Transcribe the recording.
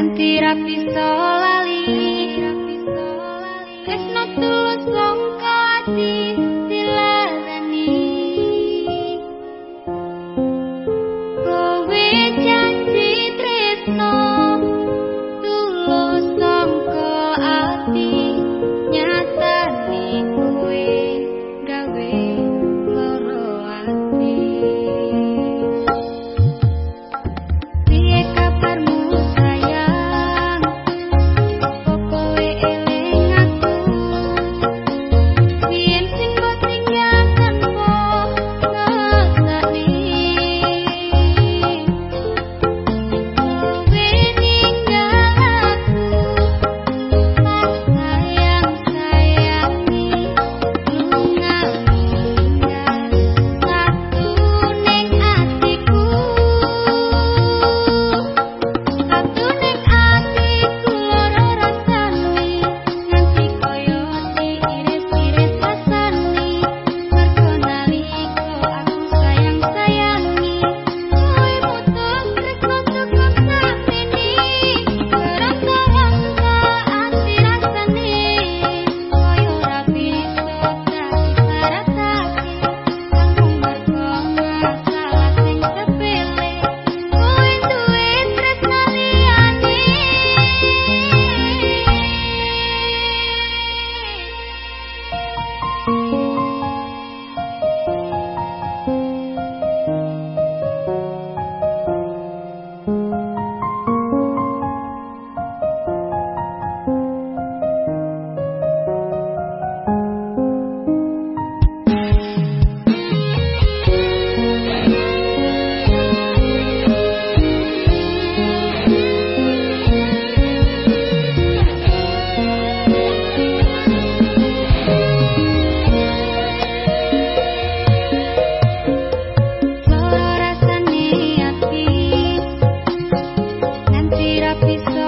Ganti rapi solali Kesno tulus wong happy